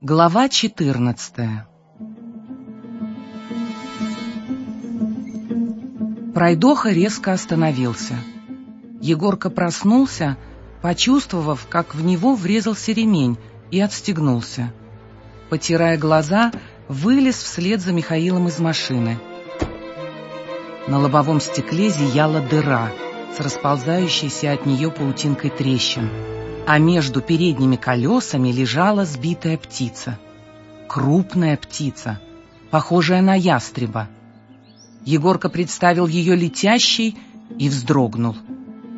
Глава 14 Пройдоха резко остановился. Егорка проснулся, почувствовав, как в него врезался ремень, и отстегнулся. Потирая глаза, вылез вслед за Михаилом из машины. На лобовом стекле зияла дыра с расползающейся от нее паутинкой трещин а между передними колесами лежала сбитая птица. Крупная птица, похожая на ястреба. Егорка представил ее летящей и вздрогнул.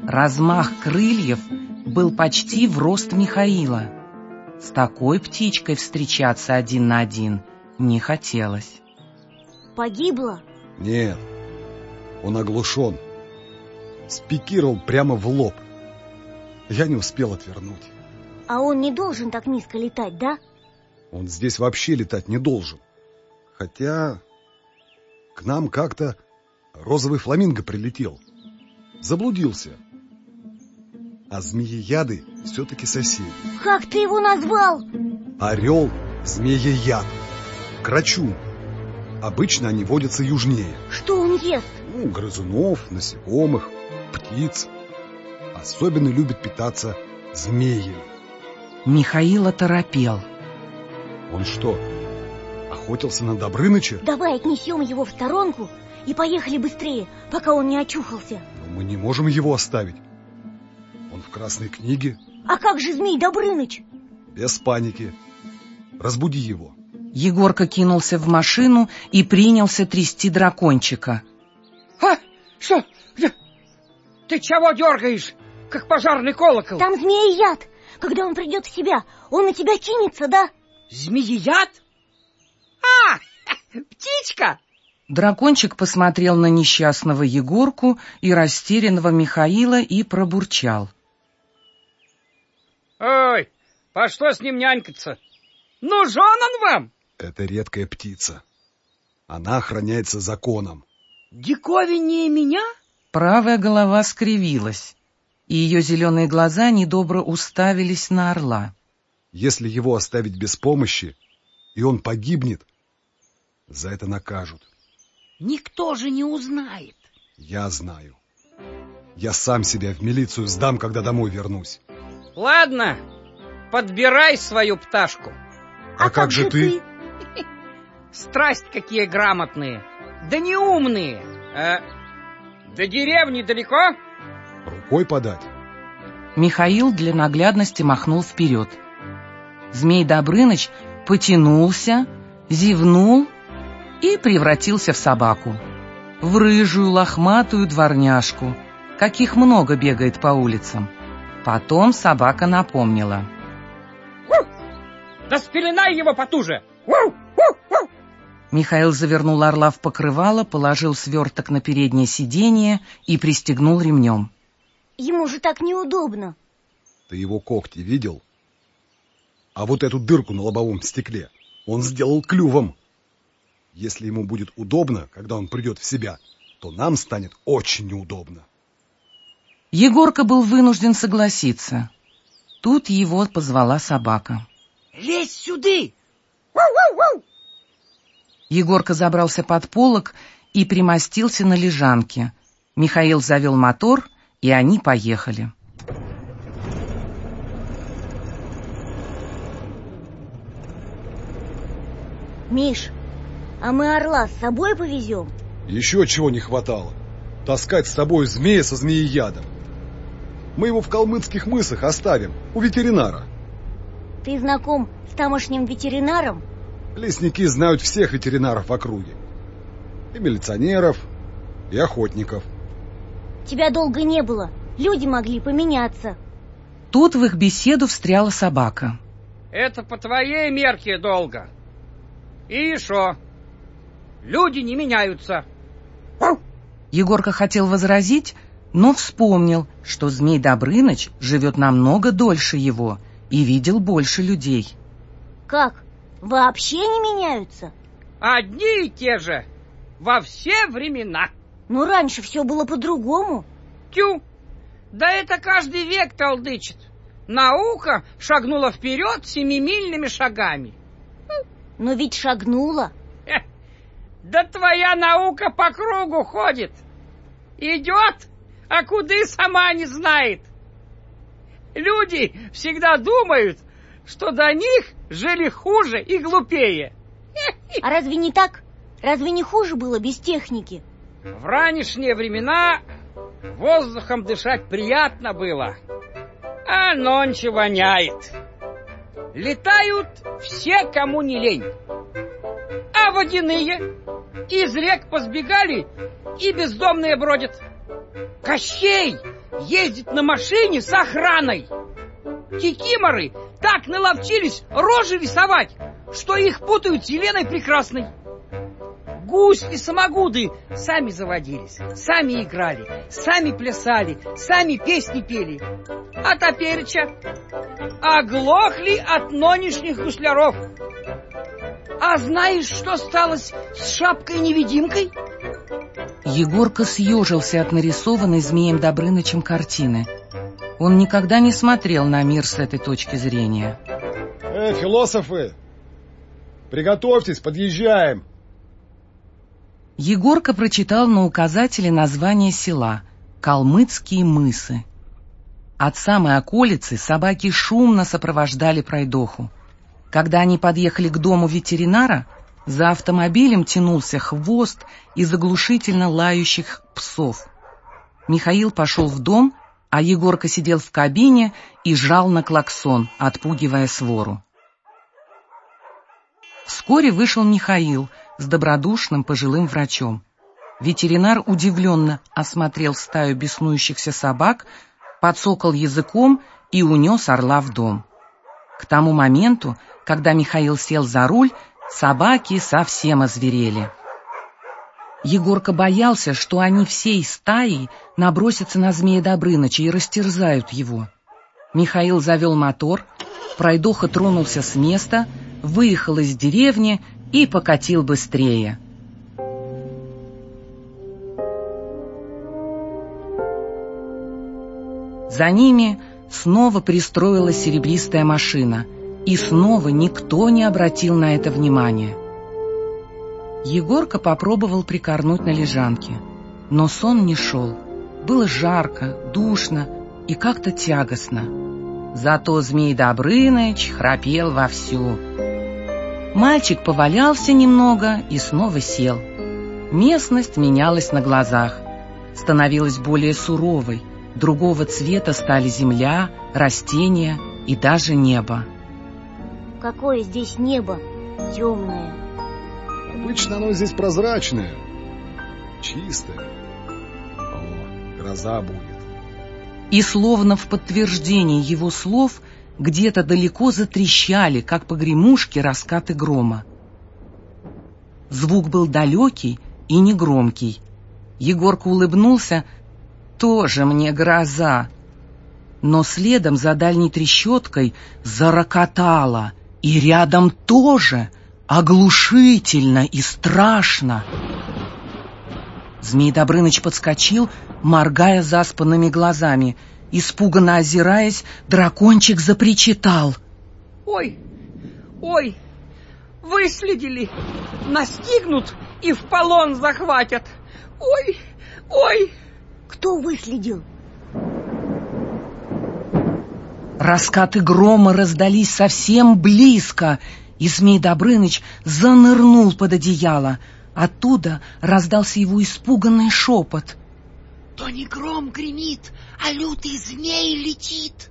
Размах крыльев был почти в рост Михаила. С такой птичкой встречаться один на один не хотелось. Погибла? Нет, он оглушен. Спикировал прямо в лоб. Я не успел отвернуть. А он не должен так низко летать, да? Он здесь вообще летать не должен. Хотя к нам как-то розовый фламинго прилетел. Заблудился. А змееяды все-таки соседи. Как ты его назвал? Орел змееяд. Крачу. Обычно они водятся южнее. Что он ест? Ну, грызунов, насекомых, птиц особенно любит питаться змеями. Михаил оторопел. Он что, охотился на Добрыныча? Давай отнесем его в сторонку и поехали быстрее, пока он не очухался. Но мы не можем его оставить. Он в красной книге. А как же змей Добрыныч? Без паники. Разбуди его. Егорка кинулся в машину и принялся трясти дракончика. А, что? Ты чего дергаешь? Как пожарный колокол. Там змея-яд. Когда он придет в себя, он на тебя кинется, да? Змея-яд? А, птичка! Дракончик посмотрел на несчастного Егорку и растерянного Михаила и пробурчал. Ой, по что с ним нянькаться? Нужен он вам? Это редкая птица. Она охраняется законом. Диковиннее меня? Правая голова скривилась и ее зеленые глаза недобро уставились на орла. Если его оставить без помощи, и он погибнет, за это накажут. Никто же не узнает. Я знаю. Я сам себя в милицию сдам, когда домой вернусь. Ладно, подбирай свою пташку. А, а как, как же ты? Страсть какие грамотные, да не умные. А, до деревни далеко? Рукой подать. Михаил для наглядности махнул вперед. Змей Добрыныч потянулся, зевнул и превратился в собаку. В рыжую лохматую дворняжку, каких много бегает по улицам. Потом собака напомнила. Да спеленай его потуже! Михаил завернул орла в покрывало, положил сверток на переднее сиденье и пристегнул ремнем. Ему же так неудобно. Ты его когти видел? А вот эту дырку на лобовом стекле он сделал клювом. Если ему будет удобно, когда он придет в себя, то нам станет очень неудобно. Егорка был вынужден согласиться. Тут его позвала собака. «Лезь сюда!» Егорка забрался под полок и примостился на лежанке. Михаил завел мотор — и они поехали. Миш, а мы орла с собой повезем? Еще чего не хватало. Таскать с собой змея со змееядом. Мы его в калмыцких мысах оставим, у ветеринара. Ты знаком с тамошним ветеринаром? Лесники знают всех ветеринаров в округе. И милиционеров, и охотников. Тебя долго не было. Люди могли поменяться. Тут в их беседу встряла собака. Это по твоей мерке долго. И что? Люди не меняются. Егорка хотел возразить, но вспомнил, что Змей Добрыныч живет намного дольше его и видел больше людей. Как? Вообще не меняются? Одни и те же. Во все времена. Но раньше все было по-другому. Тю! Да это каждый век толдычит. Наука шагнула вперед семимильными шагами. Но ведь шагнула. Да твоя наука по кругу ходит. Идет, а куды сама не знает. Люди всегда думают, что до них жили хуже и глупее. А разве не так? Разве не хуже было без техники? В ранешние времена воздухом дышать приятно было, а нонче воняет. Летают все, кому не лень. А водяные из рек позбегали и бездомные бродят. Кощей ездит на машине с охраной. Кикиморы так наловчились рожи рисовать, что их путают с Еленой Прекрасной. Гусь и самогуды сами заводились, сами играли, сами плясали, сами песни пели. А топереча оглохли от нынешних гусляров. А знаешь, что сталось с шапкой-невидимкой? Егорка съежился от нарисованной Змеем Добрынычем картины. Он никогда не смотрел на мир с этой точки зрения. Э, философы! Приготовьтесь, подъезжаем! Егорка прочитал на указателе название села «Калмыцкие мысы». От самой околицы собаки шумно сопровождали пройдоху. Когда они подъехали к дому ветеринара, за автомобилем тянулся хвост из оглушительно лающих псов. Михаил пошел в дом, а Егорка сидел в кабине и жал на клаксон, отпугивая свору. Вскоре вышел Михаил с добродушным пожилым врачом. Ветеринар удивленно осмотрел стаю беснующихся собак, подсокал языком и унес орла в дом. К тому моменту, когда Михаил сел за руль, собаки совсем озверели. Егорка боялся, что они всей стаей набросятся на змея Добрыныча и растерзают его. Михаил завел мотор, пройдоха тронулся с места, выехал из деревни и покатил быстрее. За ними снова пристроилась серебристая машина, и снова никто не обратил на это внимания. Егорка попробовал прикорнуть на лежанке, но сон не шел. Было жарко, душно и как-то тягостно. Зато Змей Добрыныч храпел вовсю. Мальчик повалялся немного и снова сел. Местность менялась на глазах, становилась более суровой. Другого цвета стали земля, растения и даже небо. Какое здесь небо темное. Обычно оно здесь прозрачное, чистое. О, гроза будет. И словно в подтверждение его слов где-то далеко затрещали, как погремушки, раскаты грома. Звук был далекий и негромкий. Егорка улыбнулся. «Тоже мне гроза!» Но следом за дальней трещоткой зарокотало, и рядом тоже оглушительно и страшно. Змей Добрыныч подскочил, моргая заспанными глазами. Испуганно озираясь, дракончик запричитал. Ой, ой, выследили, настигнут и в полон захватят. Ой, ой. Кто выследил? Раскаты грома раздались совсем близко, и Змей Добрыныч занырнул под одеяло. Оттуда раздался его испуганный шепот. То не гром гремит, а лютый змей летит.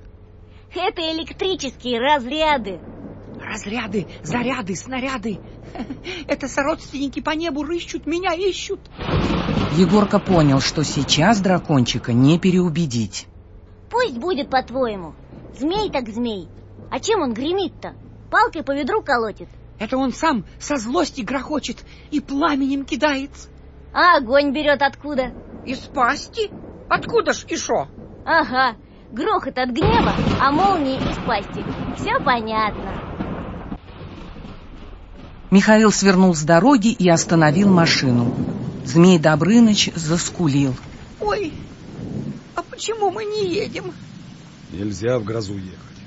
Это электрические разряды. Разряды, заряды, снаряды. Это сородственники по небу рыщут, меня ищут. Егорка понял, что сейчас дракончика не переубедить. Пусть будет по-твоему. Змей так змей. А чем он гремит-то? Палкой по ведру колотит. Это он сам со злости грохочет и пламенем кидается. А огонь берет откуда? Из пасти? Откуда ж и шо? Ага, грохот от гнева, а молнии из пасти. Все понятно. Михаил свернул с дороги и остановил машину. Змей Добрыныч заскулил. Ой, а почему мы не едем? Нельзя в грозу ехать.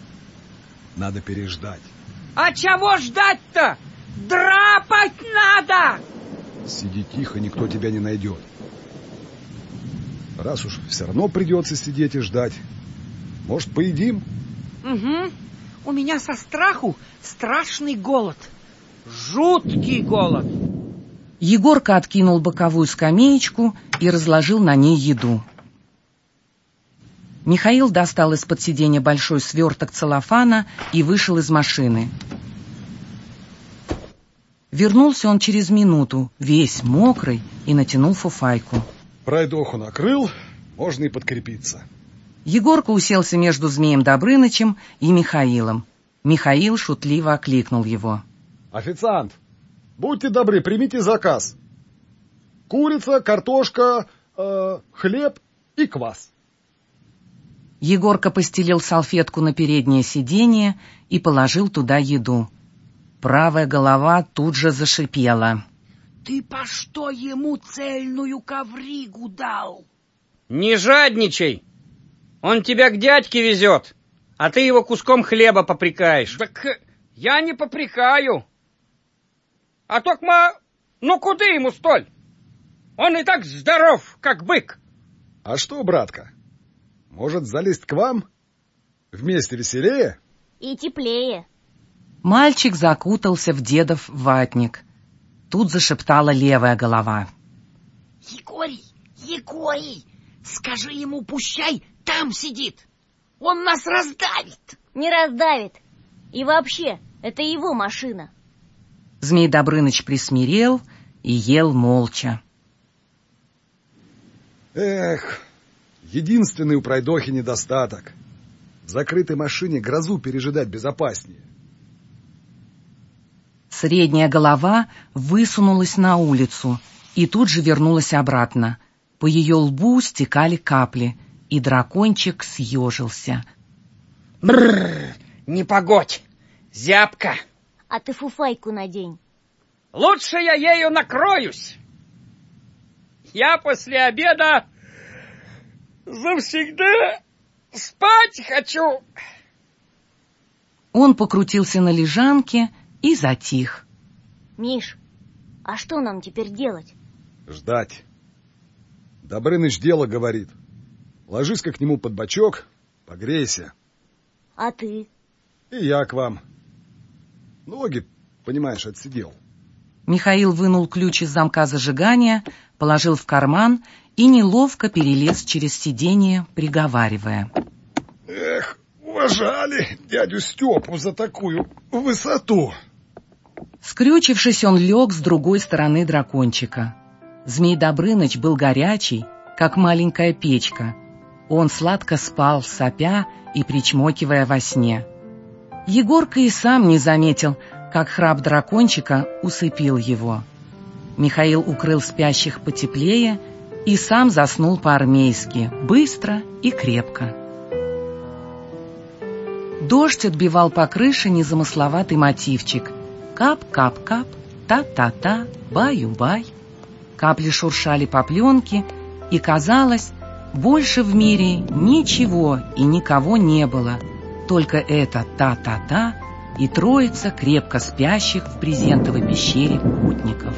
Надо переждать. А чего ждать-то? Драпать надо! Сиди тихо, никто тебя не найдет. Раз уж все равно придется сидеть и ждать, может, поедим? Угу. У меня со страху страшный голод. Жуткий голод. Егорка откинул боковую скамеечку и разложил на ней еду. Михаил достал из-под сиденья большой сверток целлофана и вышел из машины. Вернулся он через минуту, весь мокрый, и натянул фуфайку. Пройдоху накрыл, можно и подкрепиться. Егорка уселся между Змеем Добрынычем и Михаилом. Михаил шутливо окликнул его. Официант, будьте добры, примите заказ. Курица, картошка, э, хлеб и квас. Егорка постелил салфетку на переднее сиденье и положил туда еду. Правая голова тут же зашипела. Ты по что ему цельную ковригу дал? Не жадничай. Он тебя к дядьке везет, а ты его куском хлеба попрекаешь. Так я не попрекаю. А токма, ну куда ему столь? Он и так здоров, как бык. А что, братка, может, залезть к вам? Вместе веселее? И теплее. Мальчик закутался в дедов ватник. Тут зашептала левая голова. Егорий, Егорий, скажи ему, пущай там сидит. Он нас раздавит. Не раздавит. И вообще, это его машина. Змей Добрыныч присмирел и ел молча. Эх, единственный у пройдохи недостаток. В закрытой машине грозу пережидать безопаснее. Средняя голова высунулась на улицу и тут же вернулась обратно. По ее лбу стекали капли, и дракончик съежился. Бррр, не погодь, зябка. А ты фуфайку надень. Лучше я ею накроюсь. Я после обеда завсегда спать хочу. Он покрутился на лежанке и затих. Миш, а что нам теперь делать? Ждать. Добрыныч дело говорит. Ложись-ка к нему под бочок, погрейся. А ты? И я к вам. Ноги, понимаешь, отсидел. Михаил вынул ключ из замка зажигания, положил в карман и неловко перелез через сиденье, приговаривая. Эх, уважали дядю Степу за такую высоту. Скрючившись, он лег с другой стороны дракончика. Змей Добрыныч был горячий, как маленькая печка. Он сладко спал, сопя и причмокивая во сне. Егорка и сам не заметил, как храп дракончика усыпил его. Михаил укрыл спящих потеплее и сам заснул по-армейски, быстро и крепко. Дождь отбивал по крыше незамысловатый мотивчик. Кап-кап-кап, та-та-та, баю-бай. Капли шуршали по пленке, и казалось, больше в мире ничего и никого не было, только это та-та-та и троица крепко спящих в брезентовой пещере путников.